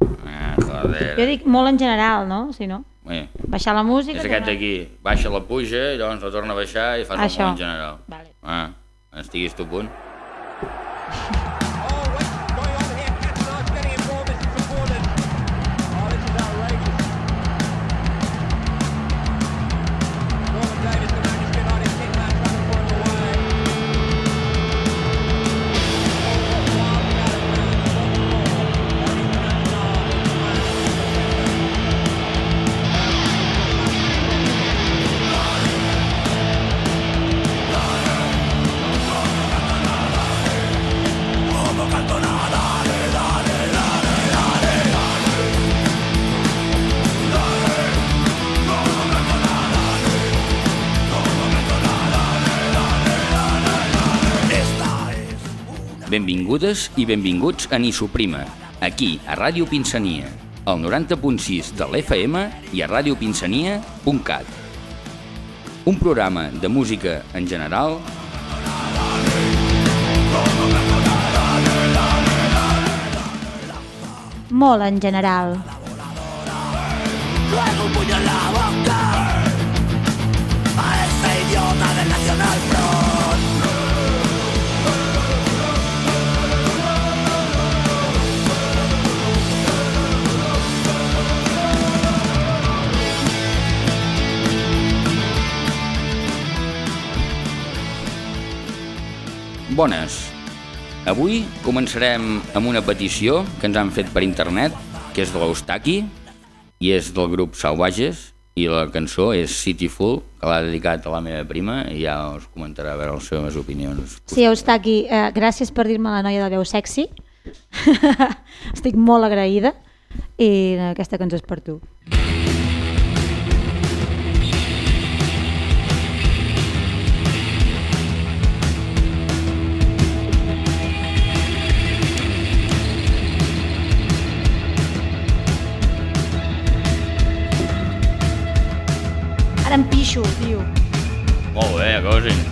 Ah, joder. Jo dic molt en general, no? Si no, Bé, baixar la música... és aquest d'aquí, baixa la puja, i llavors la torna a baixar i fas Això. el món en general. Vale. Ah, estiguis tu a punt. Benvingudes i benvinguts a Nisoprima, aquí, a Ràdio Pinsania, al 90.6 de l'FM i a radiopinsania.cat. Un programa de música en general Molt en general. Luego un puño en la boca A ese idiota del Nacional Front Bones. Avui començarem amb una petició que ens han fet per internet, que és de l'Eustaqui, i és del grup Salvages, i la cançó és Cityful, que l'ha dedicat a la meva prima, i ja us comentarà a veure les seves opinions. Sí, Eustaqui, eh, gràcies per dir-me la noia de veu sexy. Estic molt agraïda i aquesta cançó és per tu. Ara Molt bé,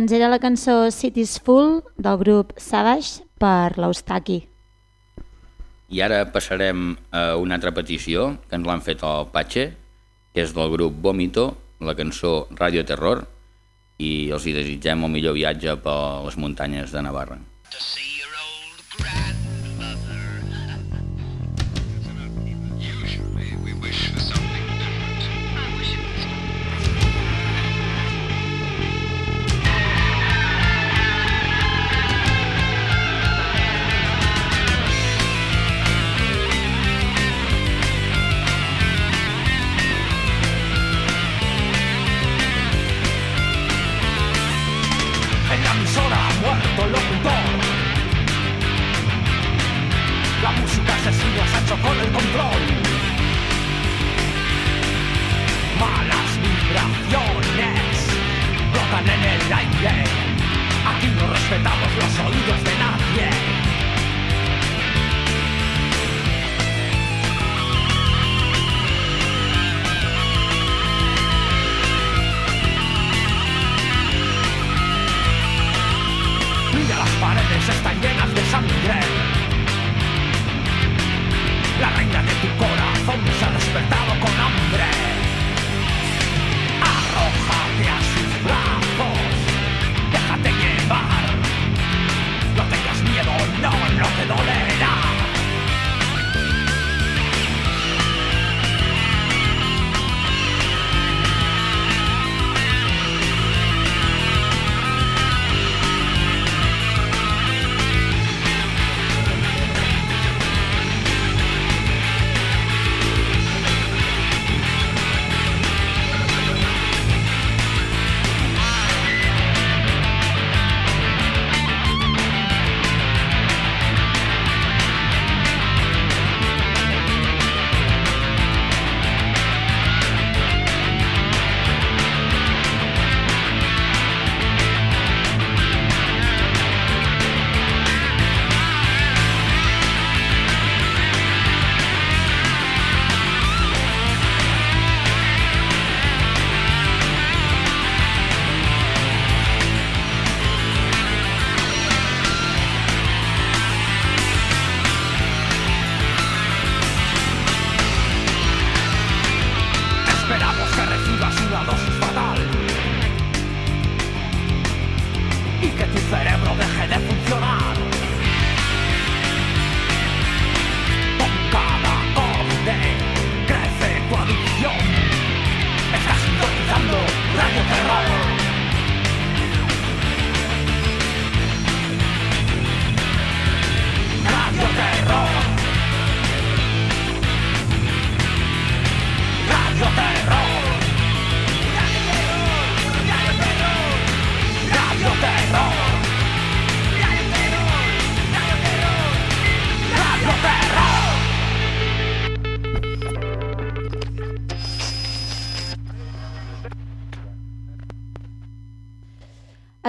Doncs era la cançó City's Full del grup Savage per l'Eustaqui. I ara passarem a una altra petició que ens l'han fet el Patxe, que és del grup Vómito, la cançó Radio Terror, i els hi desitgem el millor viatge per les muntanyes de Navarra. To see your old grandmother. Usually we wish for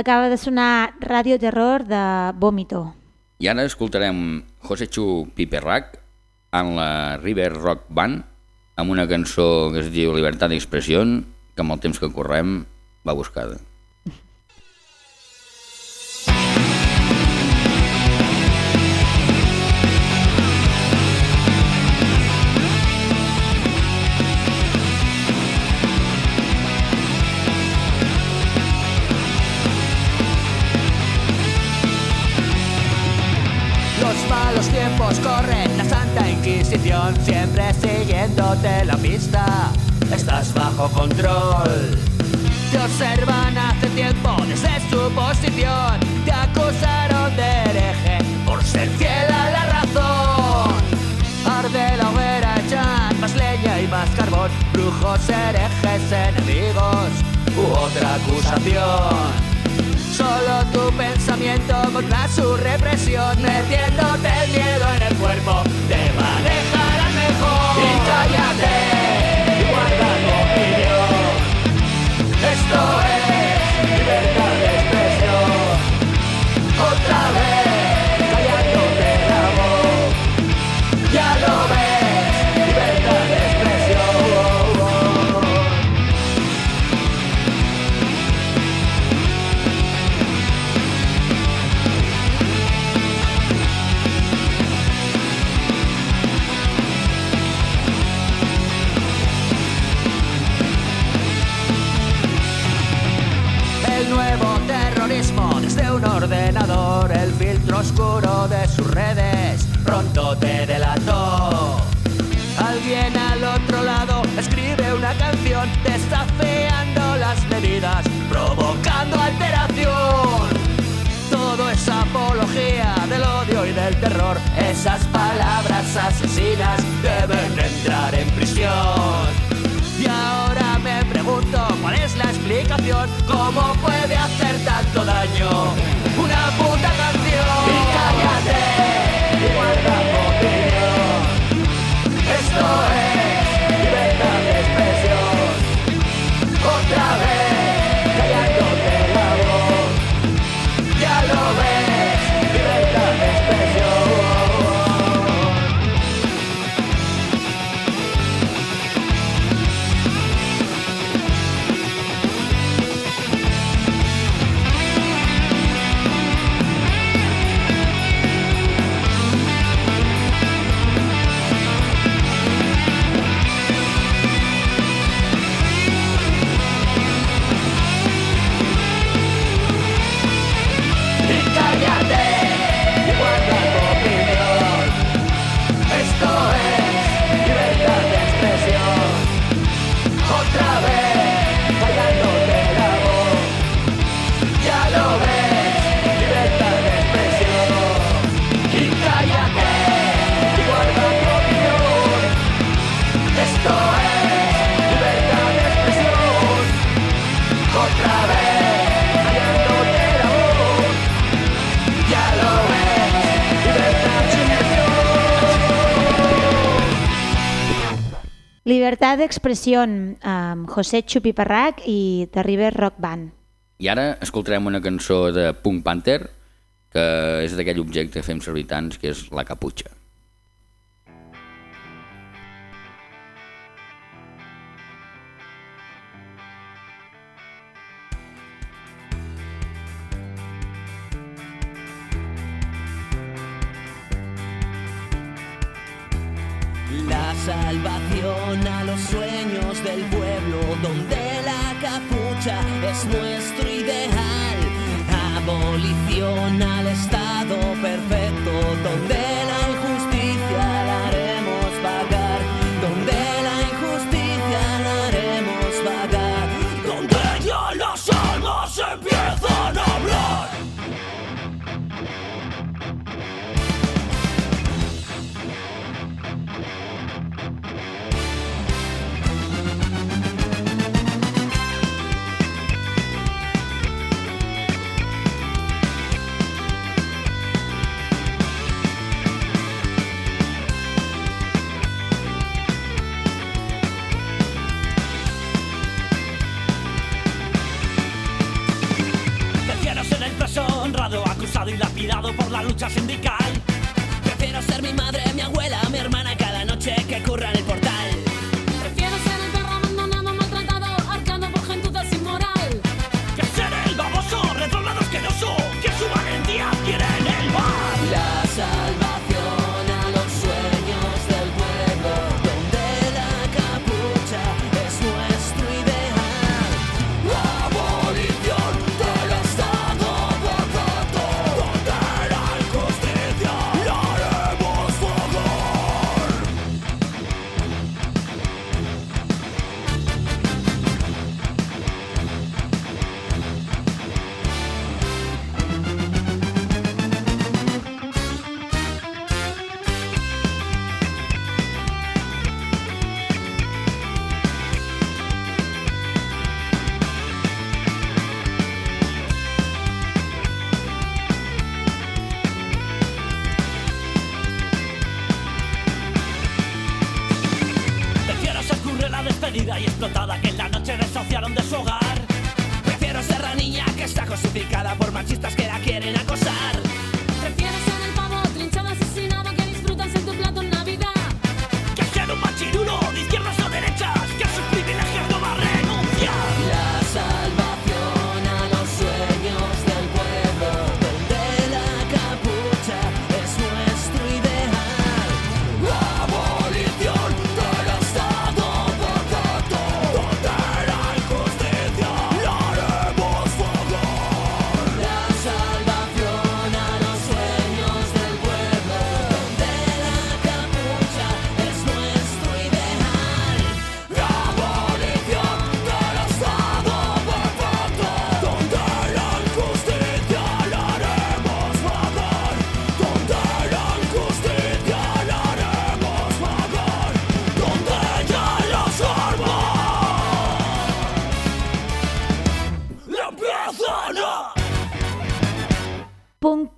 Acaba de sonar Radio Terror de Vómito. I ara escoltarem José Chu Piperrac en la River Rock Band amb una cançó que es diu Libertat d'expressió que amb el temps que correm va buscada. Tiempos corren, la Santa Inquisición siempre siguiéndote la pista. Estás bajo control. Te observan hace tiempo desde su posición. Te acusaron de hereje por ser fiel a la razón. Arde la hoguera, echan más leña y más carbón. Brujos, herejes, enemigos u otra acusación. Solo tu pensamiento contra su represión. Metiéndote el miedo en el cuerpo Te manejarán mejor. Y cállate y guarda tu opinión Esto es smartphones, de un ordenador, el filtro oscuro de sus redes pronto te delató. Alguien al otro lado escribe una canción desafiando las medidas, provocando alteración. Todo es apología del odio y del terror. Esas palabras asesinas deben entrar en prisión. Y ahora cómo puede hacer tanto daño una puta canción. Libertat d'expressió amb José Chupiparrac i The River Rock Band. I ara escoltarem una cançó de Punk Panther, que és d'aquell objecte que fem servir tants, que és la caputxa.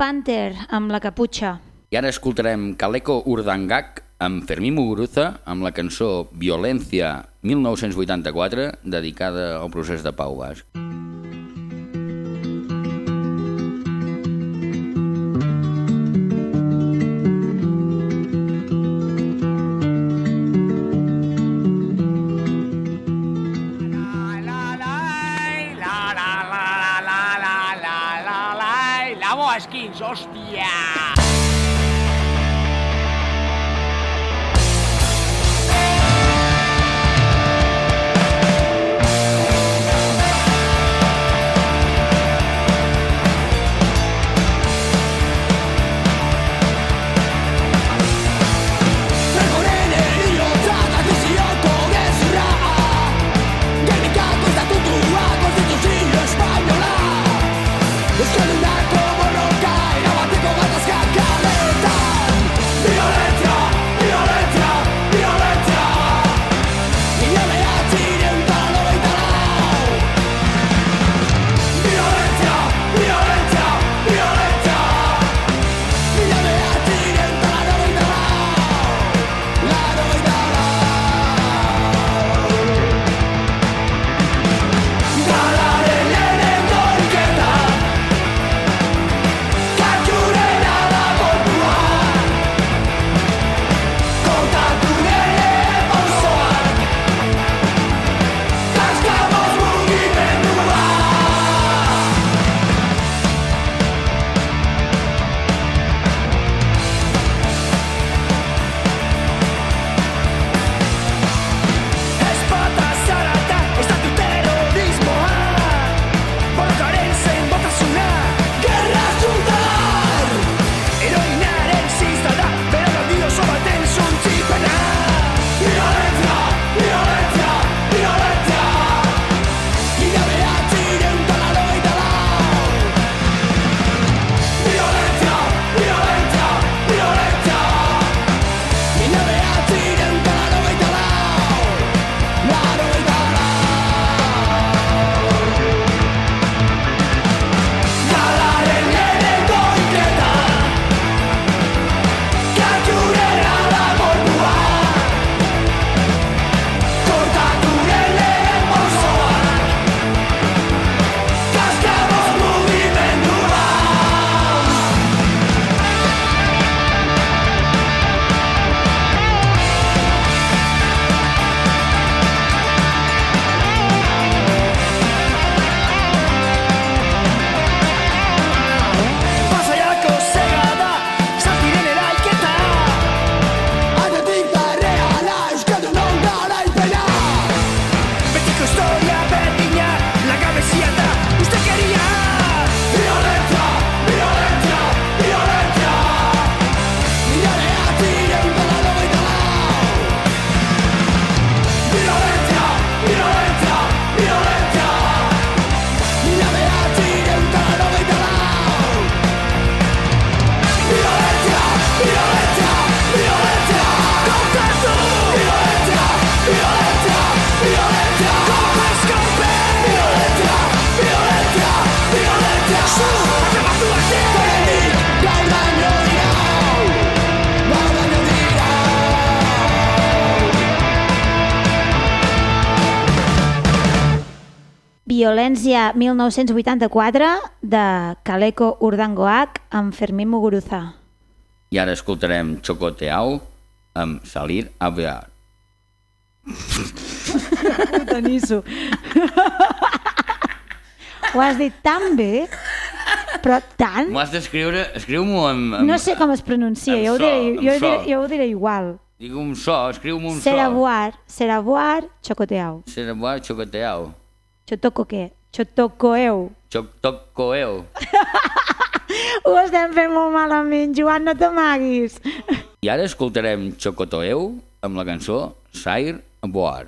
Panther amb la caputxa. I ara escoltarem Caleco Urdangak amb Fermín Muguruza amb la cançó Violència 1984 dedicada al procés de pau basc. Georges Violència 1984 de Caleco Urdangoac amb Fermín Muguruza. I ara escoltarem Chocoteau amb Salir a Bear. Ho has dit tan bé, però tant... M'ho has d'escriure... Escriu-m'ho amb, amb... No sé com es pronuncia, jo ho so, diré, amb jo ho so. diré, jo ho diré igual. Digue un so, escriu-me un so. Serabuar, serabuar, chocoteau. Serabuar, Chocoteau. Chotoco què? Chotocoeu. Chocoteau. Ho estem fent molt malament, Joan, no t'amaguis. I ara escoltarem Chocotoeu amb la cançó Sair Boar.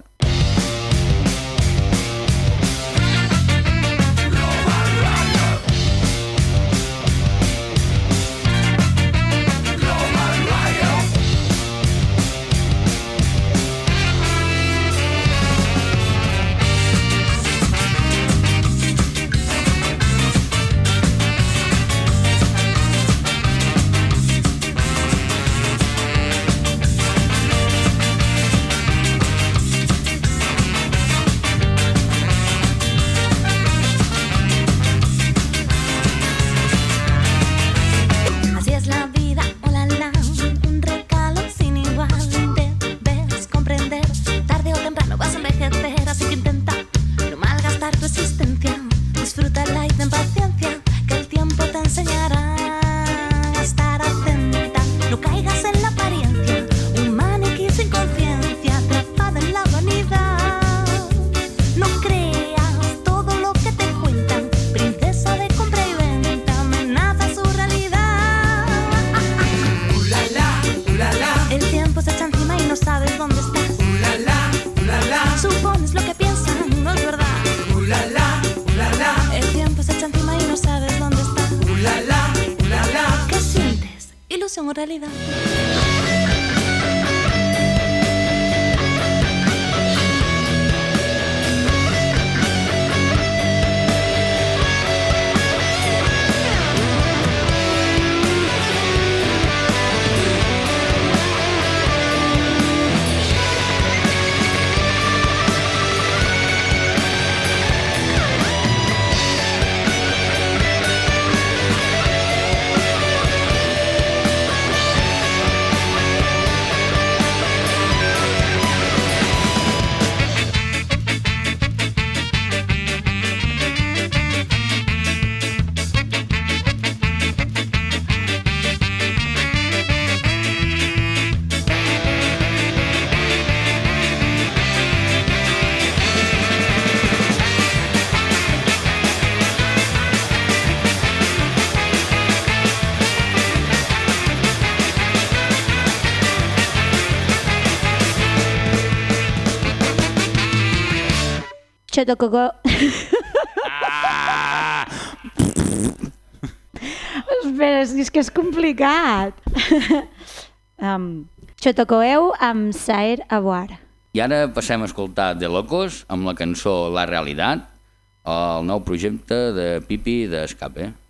吃的哥哥。Ah! Espera, és, que és complicat. um, Xotocoeu amb Saer Aboar. I ara passem a escoltar De Locos amb la cançó La Realitat, el nou projecte de Pipi d'Escape. Eh?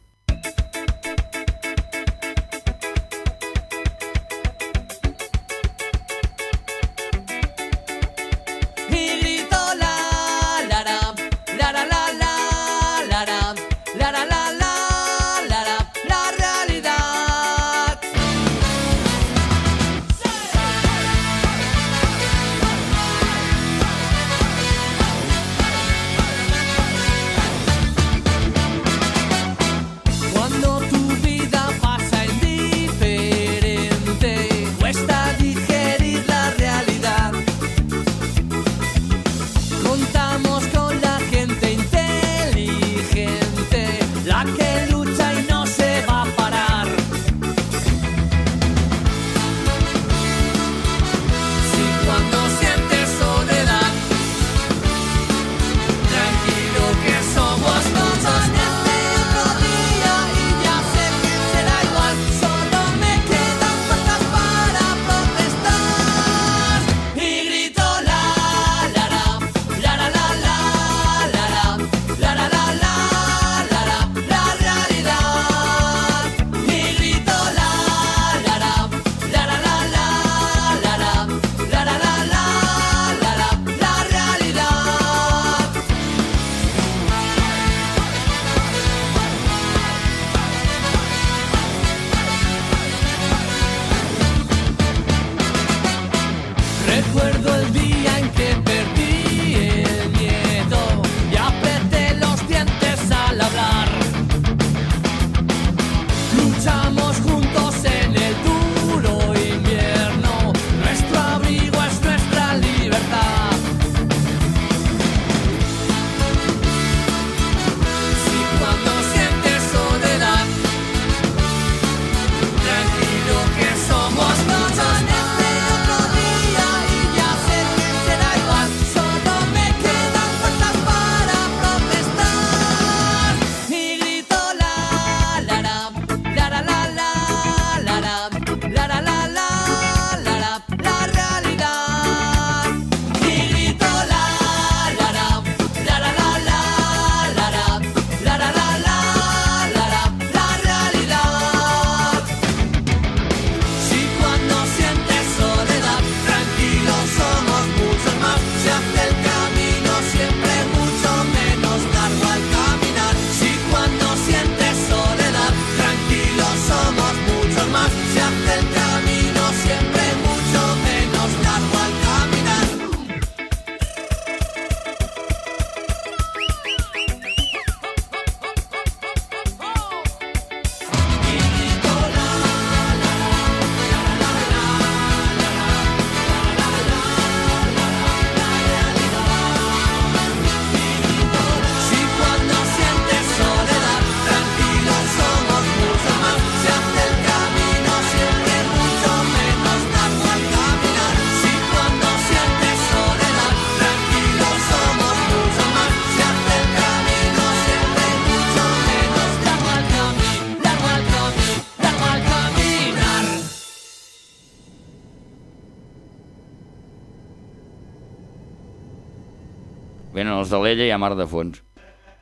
d'Alella i a mar de fons.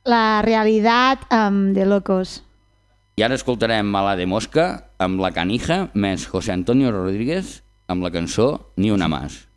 La realitat um, de locos. I ara escoltarem a la de Mosca amb la canija més José Antonio Rodríguez amb la cançó Ni una más.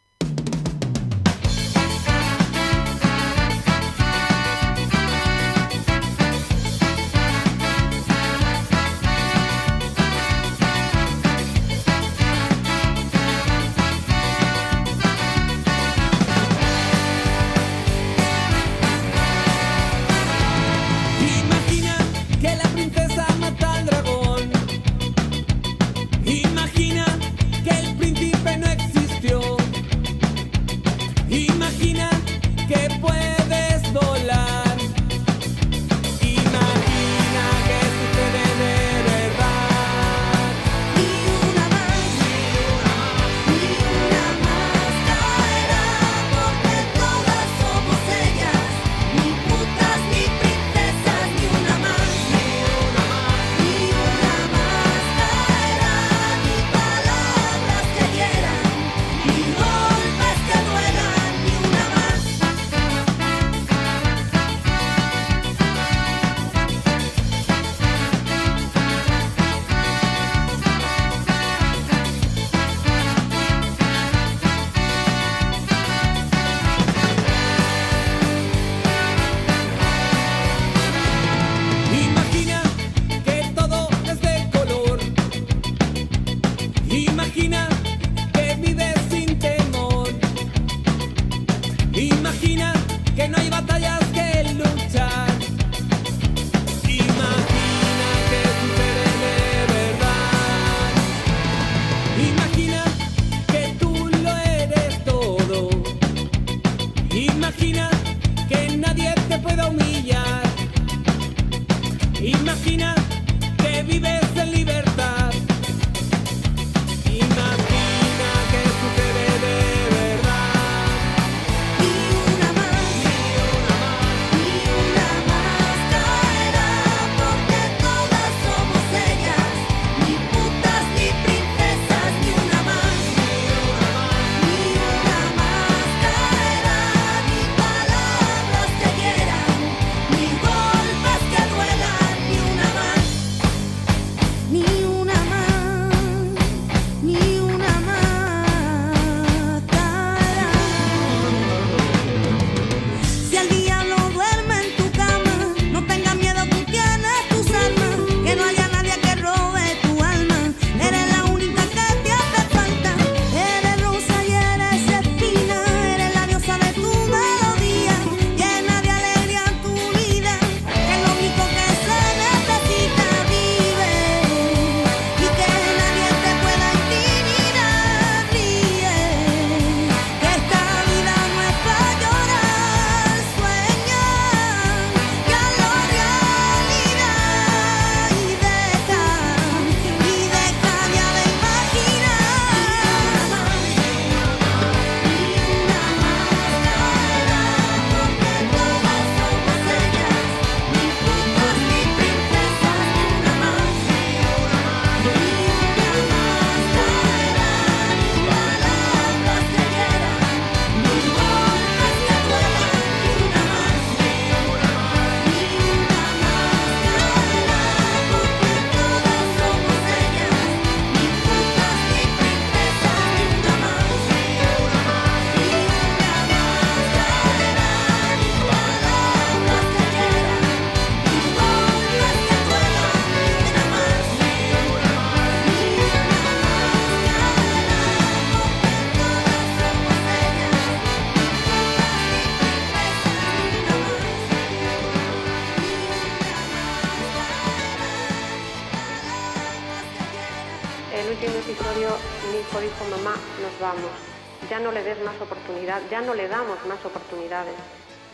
Ya no le des más oportunidad, ya no le damos más oportunidades.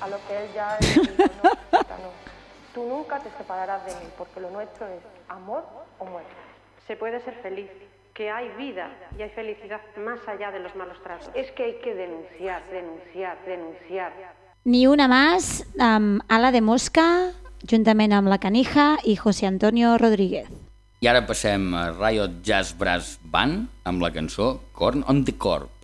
A lo que él ya dijo, no, no. Tú nunca te separarás de mí, porque lo nuestro es amor o muerte. Se puede ser feliz, que hay vida y hay felicidad más allá de los malos tratos. Es que hay que denunciar, denunciar, denunciar. Ni una más amb Ala de Mosca, juntament amb la Canija i José Antonio Rodríguez. I ara passem a Riot Jazz Brass Band amb la cançó Corn on the Corp.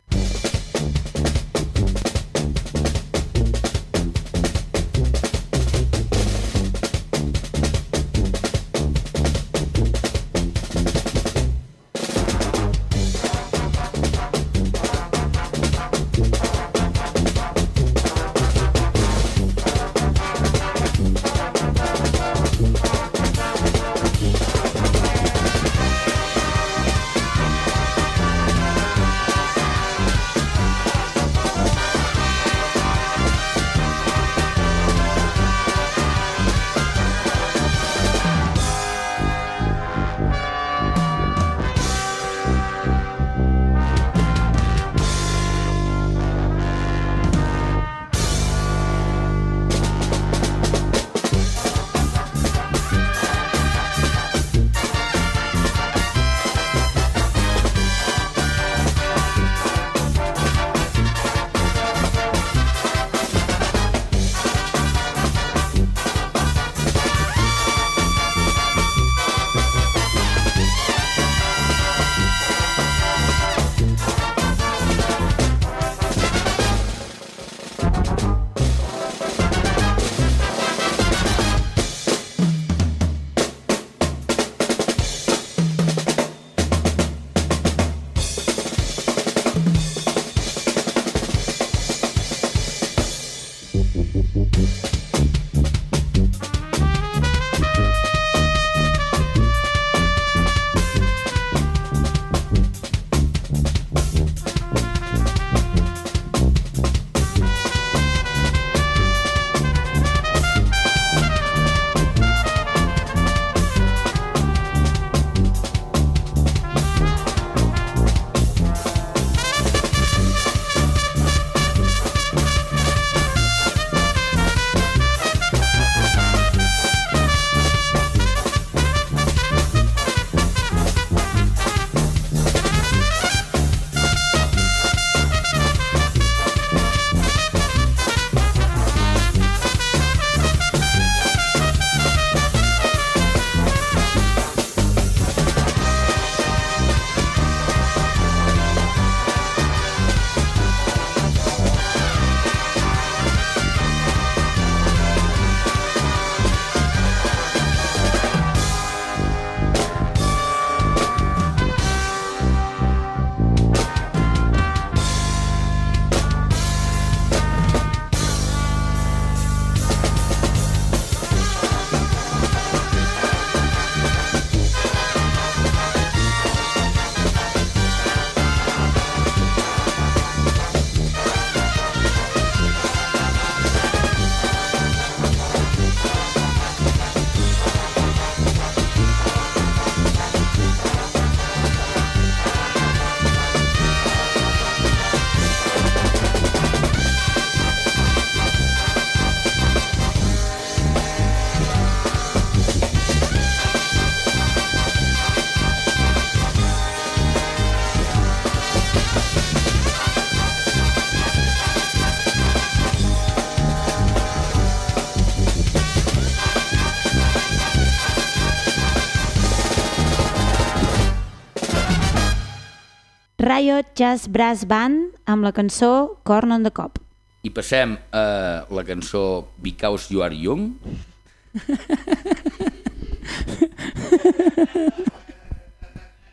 Jazz Brass Band amb la cançó Corn on the Cop. I passem a la cançó Because You Are Young.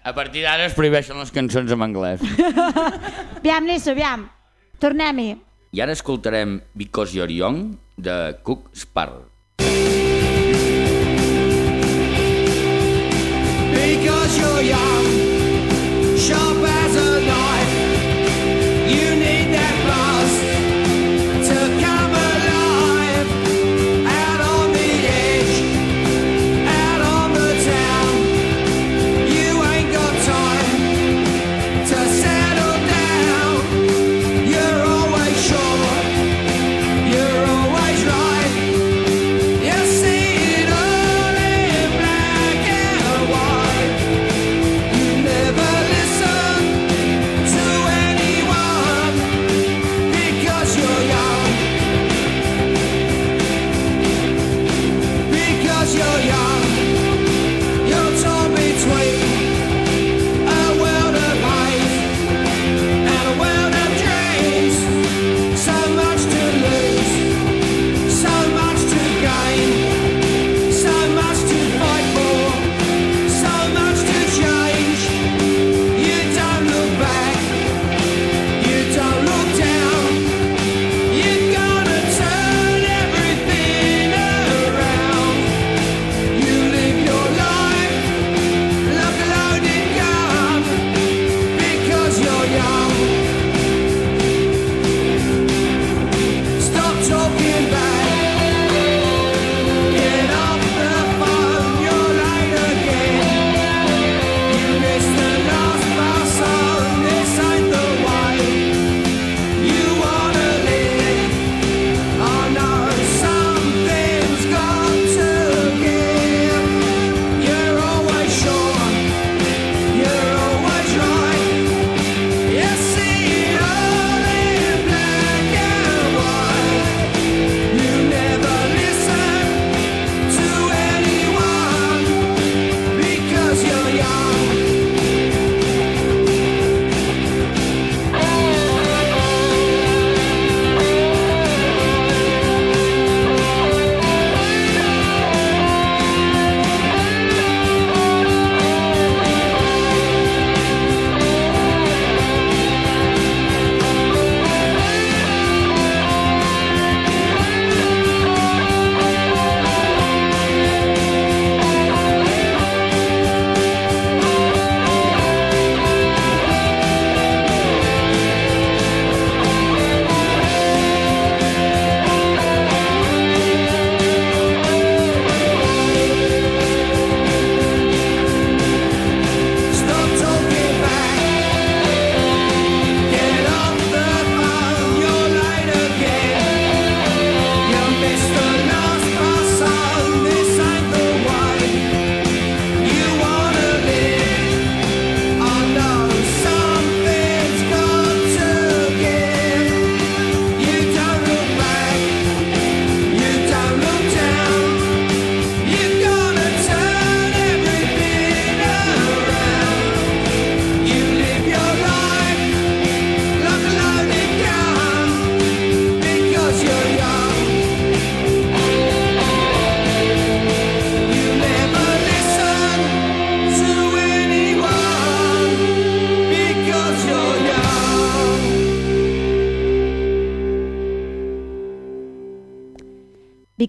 A partir d'ara es prohibeixen les cançons en anglès. Viam, Nisso, viam. Tornem-hi. I ara escoltarem Because You're Young de Cook Sparrow. Because you're young, sharp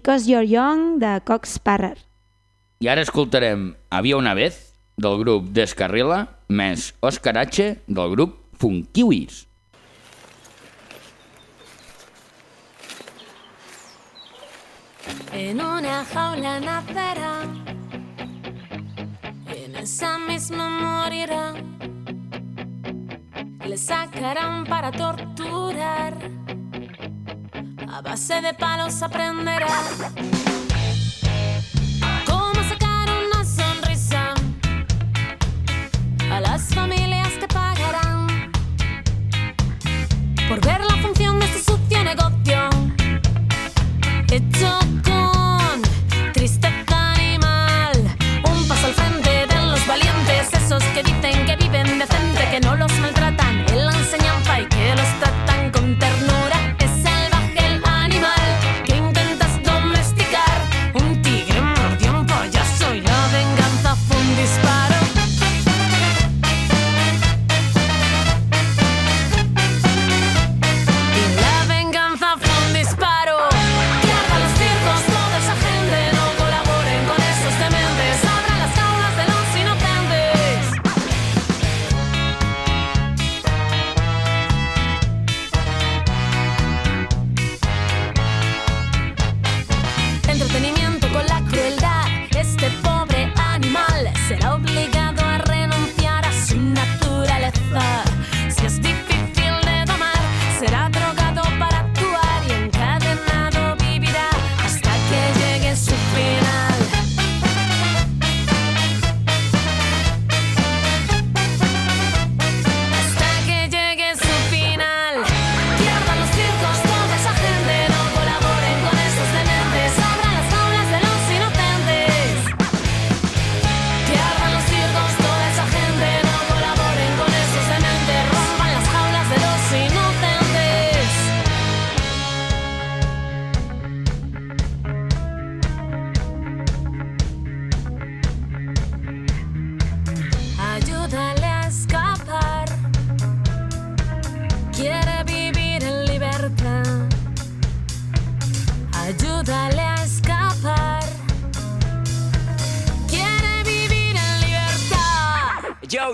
Because You're Young de Cox Parrer. I ara escoltarem Havia una vez del grup Descarrila més Oscar H del grup Funkiwis. En una jaula nacerá y en esa misma morirá. Le sacarán para torturar base de palos aprenderá.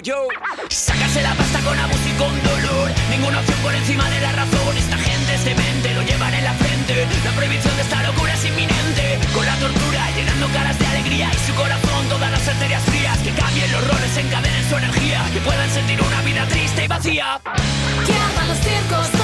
Yo. Sacarse la pasta con abuso y con dolor. Ninguna opción por encima de la razón. Esta gente es demente, lo llevan en la frente. La prohibición de esta locura es inminente. Con la tortura llenando caras de alegría y su corazón todas las arterias frías. Que cambien los roles, encadenen su energía. Que puedan sentir una vida triste y vacía. Que los circos,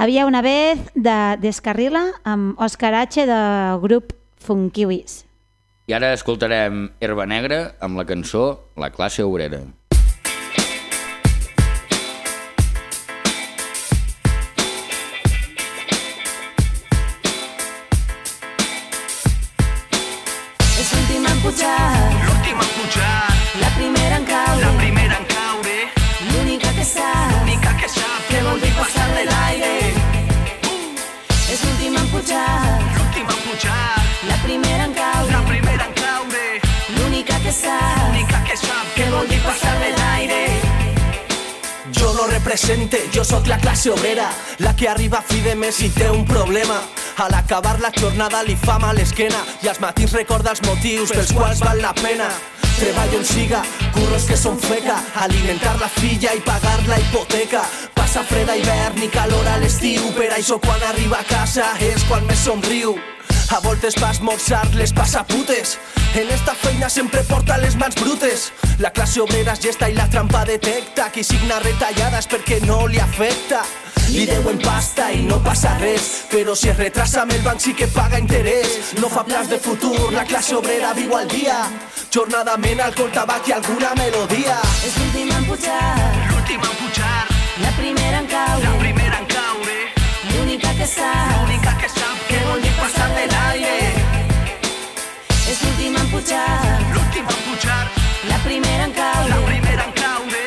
Havia una vez de Descarrila amb Òscar H. del grup Funkiwis. I ara escoltarem Herba Negra amb la cançó La classe obrera. No represente, jo sóc la classe obrera, la que arriba a fi de mes i té un problema. A l'acabar la jornada li fa mal l'esquena i als matins recorda els motius pels quals val la pena. Treballo on siga, curros que són feca, alimentar la filla i pagar la hipoteca. Passa fred a hivern i calor a l'estiu, per això quan arriba a casa és quan més somriu. A voltes pa esmorzar les passa putes. En esta feina sempre porta les mans brutes. La classe obrera és gesta i la trampa detecta Qui signa retallades perquè no li afecta. Li deuen pasta i no passa res Però si es retrasa amb el banc sí que paga interès. No fa plans de futur, la classe obrera viu al dia. Jornadament alcohol, tabac i alguna melodia. És l'última en pujar, l'última en pujar, la primera en caure, la primera en caure, l'única que sap. L'única que sap què vol dir passar de l'aire. És l'última pujar, pujar, la primera en la caure, primera en caure,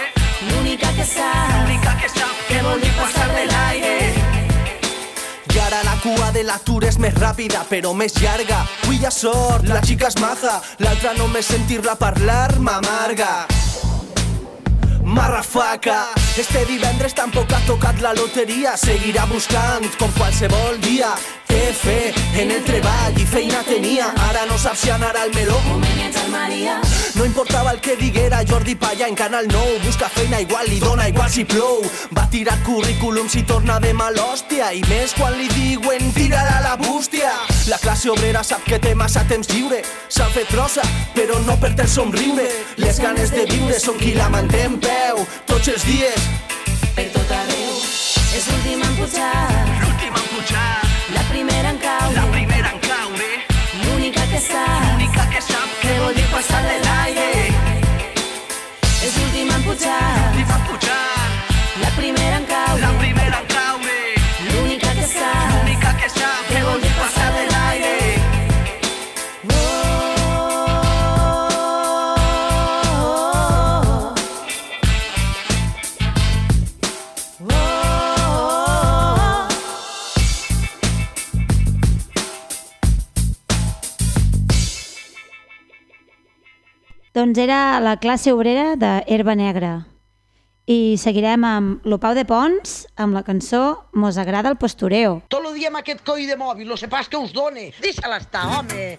l'única que sap l'única que sap què vol dir passar de l'aire. I ara la cua de l'atur és més ràpida, però més llarga. Avui hi ha sort, la xica és maja, l'altra només sentir-la parlar m'amarga. Marrafaca, este divendres tampoc ha tocat la loteria, seguirà buscant com qualsevol dia. Té fe en el treball i feina tenia, ara no sap si anar al meló. Al Maria, no importava el que diguera Jordi Palla en Canal 9 Busca feina igual, li dona igual si plou. Va tirar currículum si torna de mal hòstia. I més quan li diuen tira-la la bústia. La classe obrera sap que té massa temps lliure. S'ha fet trossa, però no perd el somriure. Les ganes de viure són qui la manté en peu. Tots els dies per tot arreu. És l'última en pujar, l'última en pujar, la primera en caure, la primera en caure, l'única que sap l'única que sap què vol dir passar de l'aire. És l'última en pujar, Doncs era la classe obrera de Herba Negra. i seguirem amb Lopau de Pons amb la cançó Mos agrada el postureo. Tot el dia amb aquest coi de mòbil, no sé pas què us done. Deixa-la estar, home.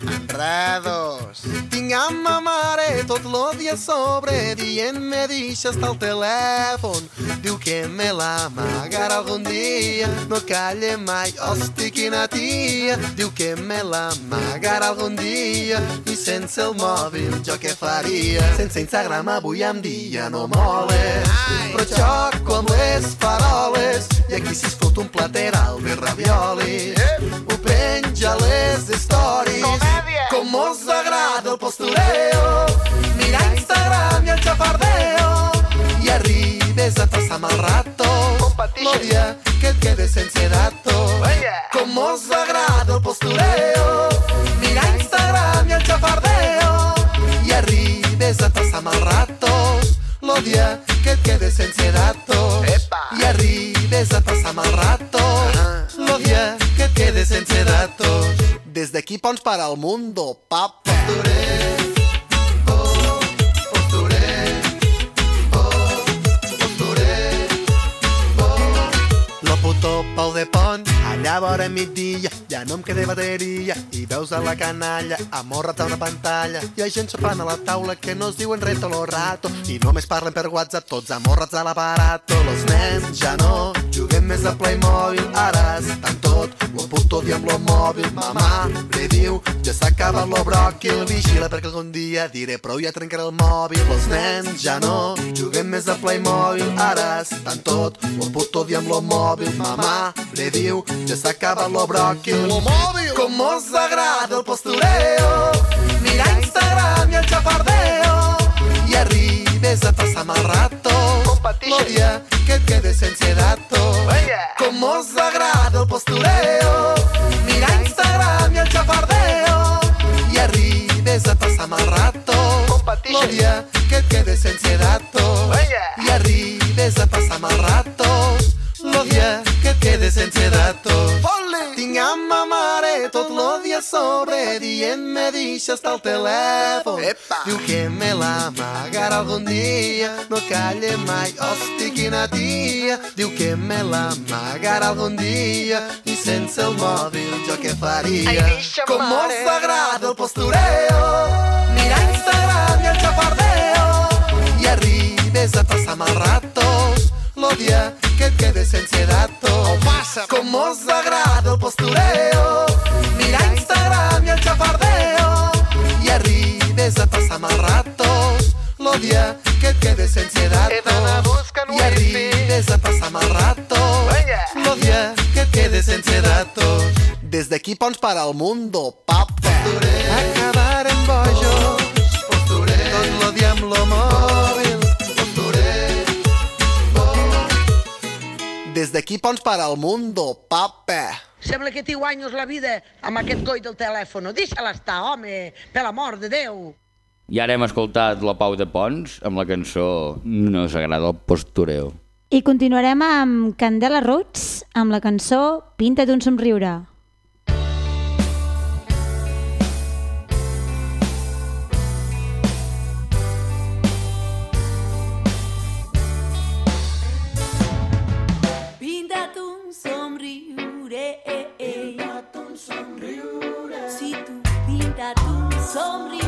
Enredos. Tinc a ma mare tot el dia sobre dient-me deixa estar el telèfon. Diu que me l'amagarà algun dia, no calla mai, hosti quina tia. Diu que me l'amagarà algun dia i sense el mòbil jo què faria? Sense Instagram avui en dia no mole, però xoco amb les faroles i aquí si es fot un plateral de ravioli. Ho penja a les stories com mos agrada el postureo. Mira Instagram i el xafardeo I arribes a passar mal rato. Lo dia que et quedes sense dato Com mos agrada el postureo. Mira Instagram i el xafardeo I arribes a passar mal rato. Lo dia que et quedes sense dato I arribes a passar mal rato. Lo dia que et quedes sense datos Desde aquí pons para el mundo, pap. Pau de Pont, allà vora migdia, ja no em queda bateria, i veus a la canalla, amorra't a una pantalla, hi gent sopant a la taula que no es diuen res lo rato, i només parlen per WhatsApp, tots amorrats a l'aparato, los nens ja no, juguem més a Playmobil, ara estan tot, lo puto dia amb lo mòbil, mamà, li diu, ja s'ha acabat lo bròquil, vigila perquè algun dia diré prou ja trencaré el mòbil, los nens ja no, juguem més a Playmobil, ara estan tot, lo puto dia amb lo mòbil, mamà, li diu, ja s'ha acabat lo bròquil, lo mòbil, com mos agrada el postureo, mira Instagram i el xafardeo, i arribes a passar mal rato, lo dia que et quedes sense dato, com mos agrada el postureo, mira Instagram i el xafardeo, i arribes a passar mal rato, lo dia que et quedes sense dato, i arribes a passar mal rato, lo dia que et quedes sense datos. Sobre dient-me deixa estar el telèfon. Epa. Diu que me l'amagarà algun dia, no calle mai, hosti quina tia. Diu que me l'amagarà algun dia i sense el mòbil jo què faria? Ai, Com mare. mos agrada el postureo, mira Instagram i el xafardeo i arribes a passar mal ratos lo dia que et quedes sense datos passa. com mos agrada el postureo mira Instagram i el xafardeo i arribes a passar mal ratos lo dia que et quedes sense datos i arribes a passar mal ratos lo dia que et quedes sense datos des d'aquí pons para el mundo papa acabar en bojos tot lo dia amb lo mòbil Des d'aquí pons para el mundo, papa. Sembla que t'hi guanyes la vida amb aquest coi del telèfon. Deixa-la estar, home, per l'amor de Déu. I ara hem escoltat la Pau de Pons amb la cançó No us agrada el postureo. I continuarem amb Candela Roots amb la cançó Pinta't un somriure. Un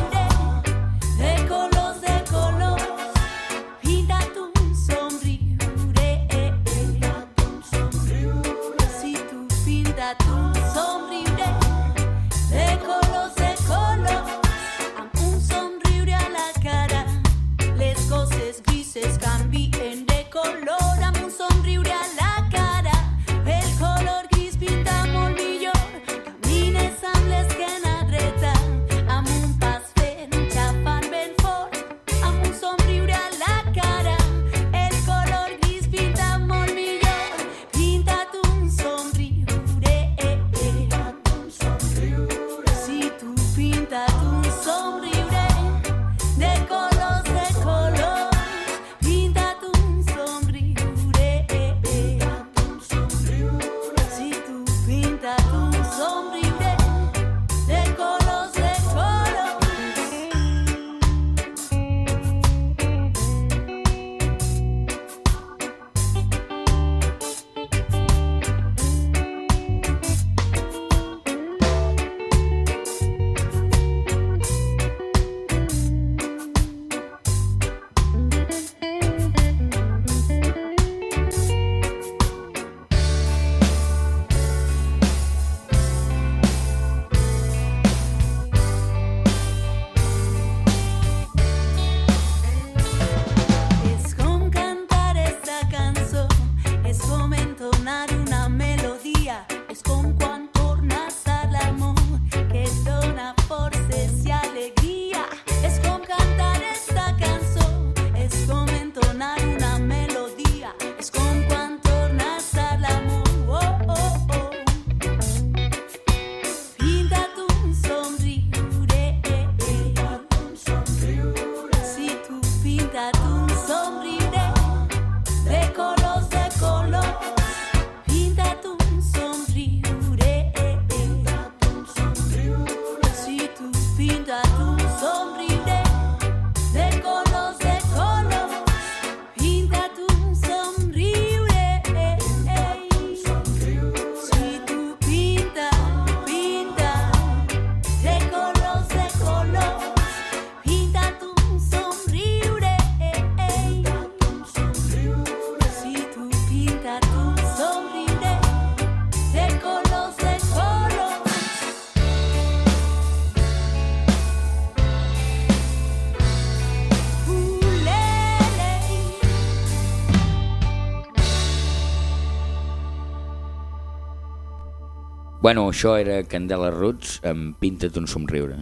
bueno, això era Candela Roots amb Pinta't un somriure.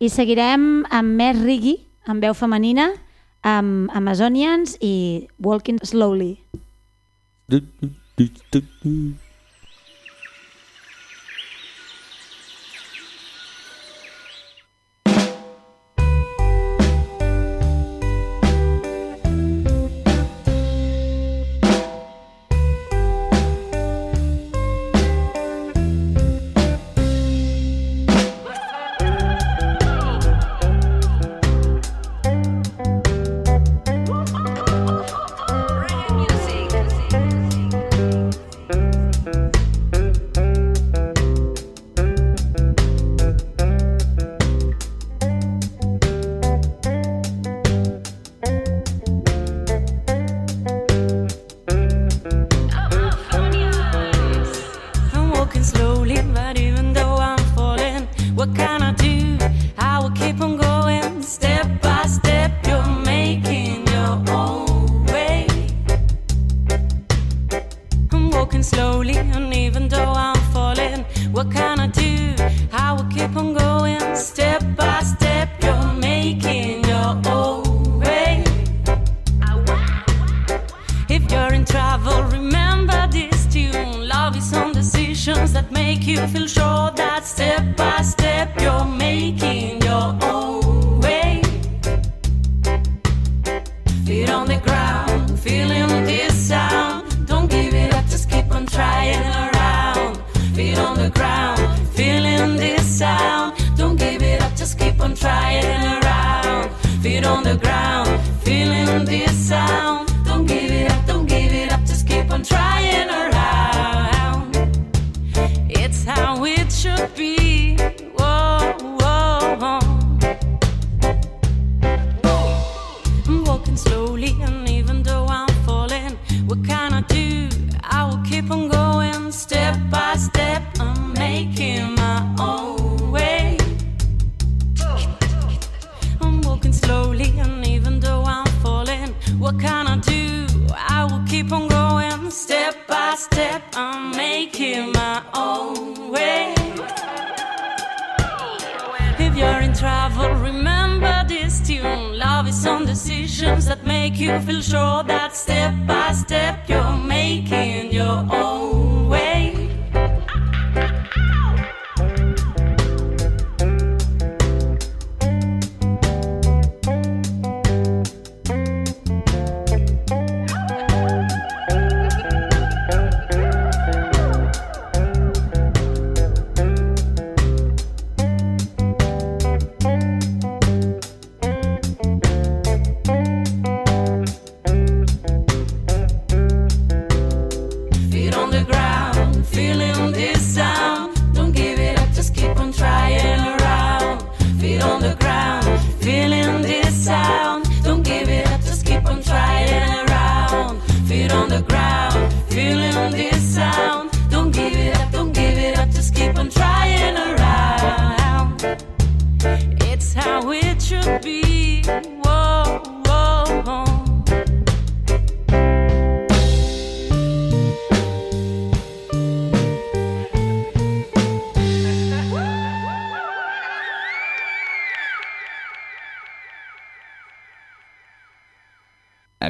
I seguirem amb més rigui, amb veu femenina, amb Amazonians i Walking Slowly. Du, du, du, du, du.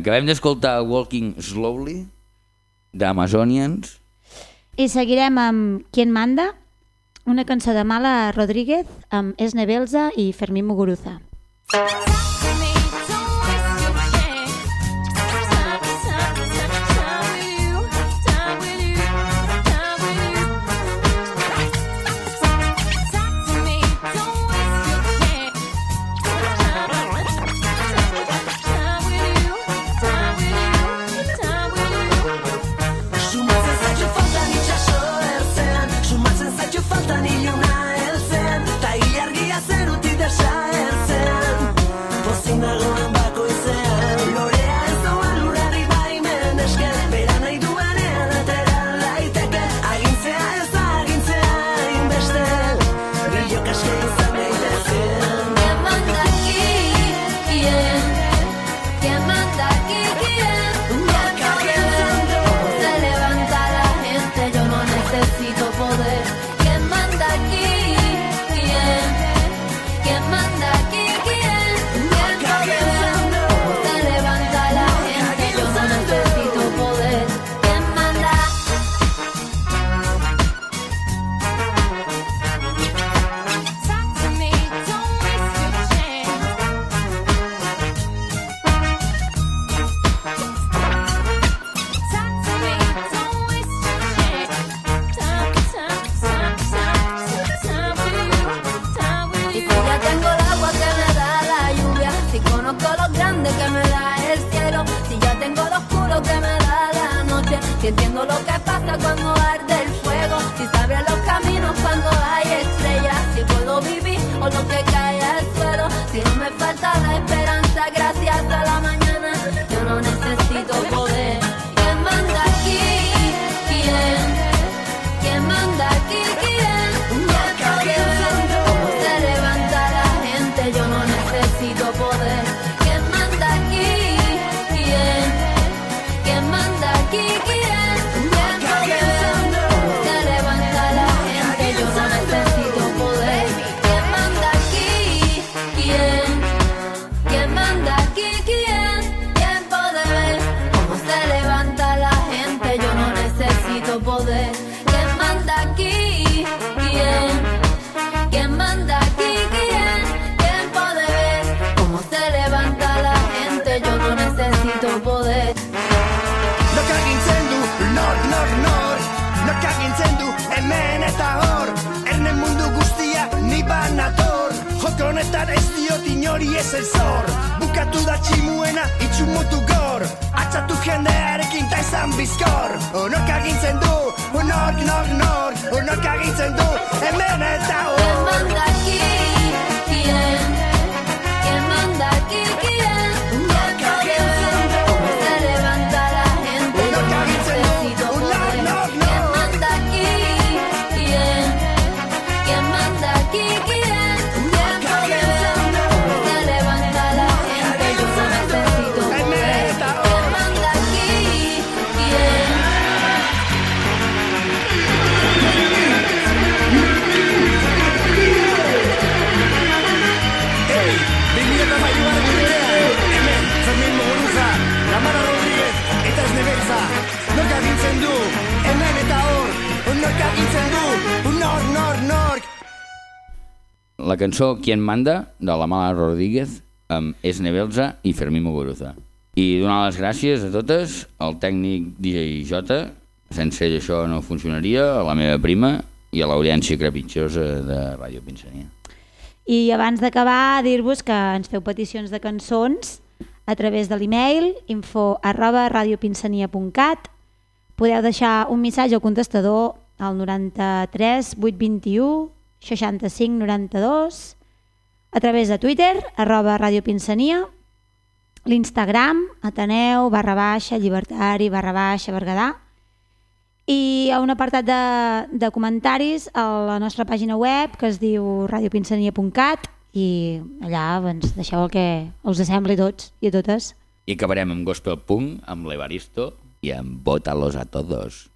Acabem d'escoltar Walking Slowly d'Amazonians i seguirem amb Quien manda una cançó de Mala Rodríguez amb Esne Belza i Fermín Muguruza. Música nork agintzen du. Hemen eta hor la cançó Quien manda, de la Mala Rodríguez, amb Esne Belza i Fermín Muguruza. I donar les gràcies a totes, al tècnic DJ J, sense ell això no funcionaria, a la meva prima i a l'audiència crepitjosa de Ràdio Pinsania. I abans d'acabar, dir-vos que ens feu peticions de cançons a través de l'email info arroba Podeu deixar un missatge al contestador al 93 821 6592 a través de Twitter, arroba Ràdio Pinsania, l'Instagram, Ateneu, barra baixa, Llibertari, barra baixa, Berguedà, i a un apartat de, de comentaris a la nostra pàgina web que es diu radiopinsania.cat i allà doncs, deixeu el que us sembli tots i a totes. I acabarem amb Gospel Punk, amb l'Evaristo i amb Bótalos a todos.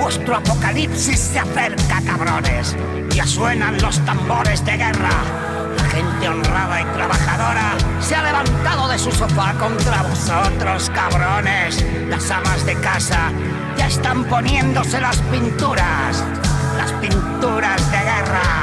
Vuestro apocalipsis se acerca, cabrones. Ya suenan los tambores de guerra. La gente honrada y trabajadora se ha levantado de su sofá contra vosotros, cabrones. Las amas de casa ya están poniéndose las pinturas. Las pinturas de guerra.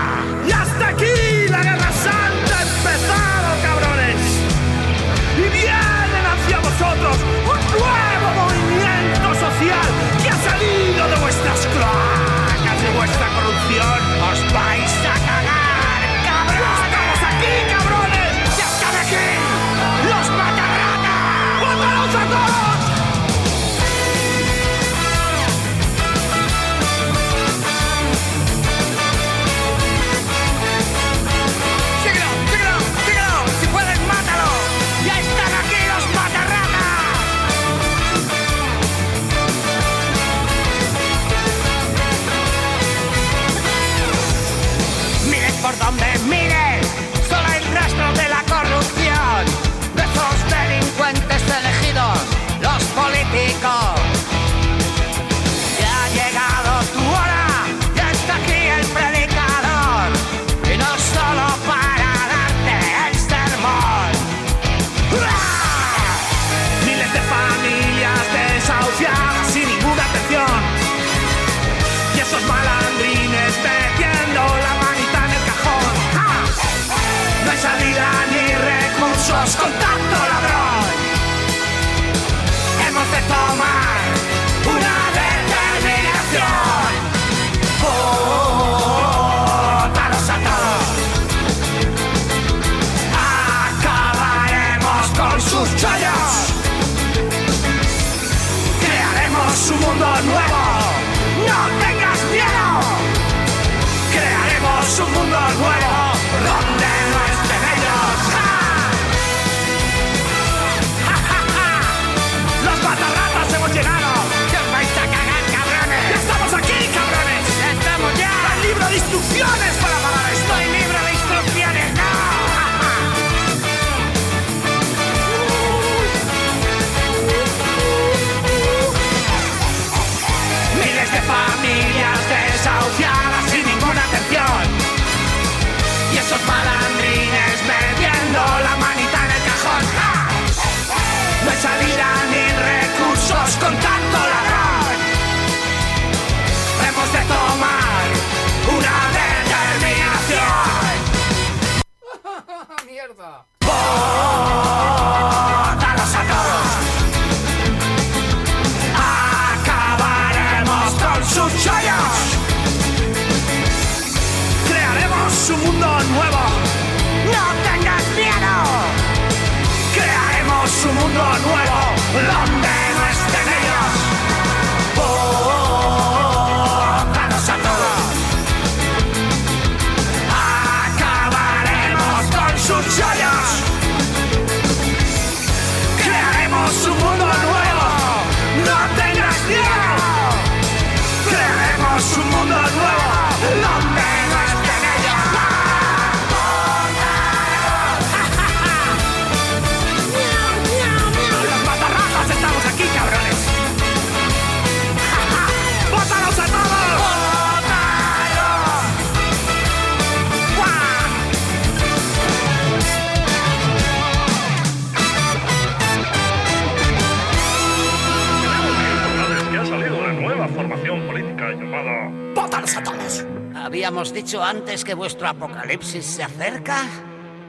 que vuestro apocalipsis se acerca?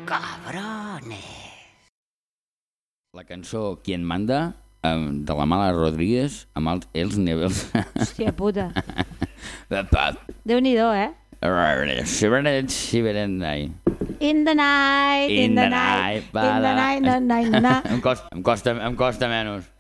Cabrones. La cançó Quien manda, de la Mala Rodríguez, amb els, els Nebels. Hòstia puta. Déu-n'hi-do, eh? In the night, in, in the, the night, night, in the night, night, night, night. Em costa, em costa, em costa menys.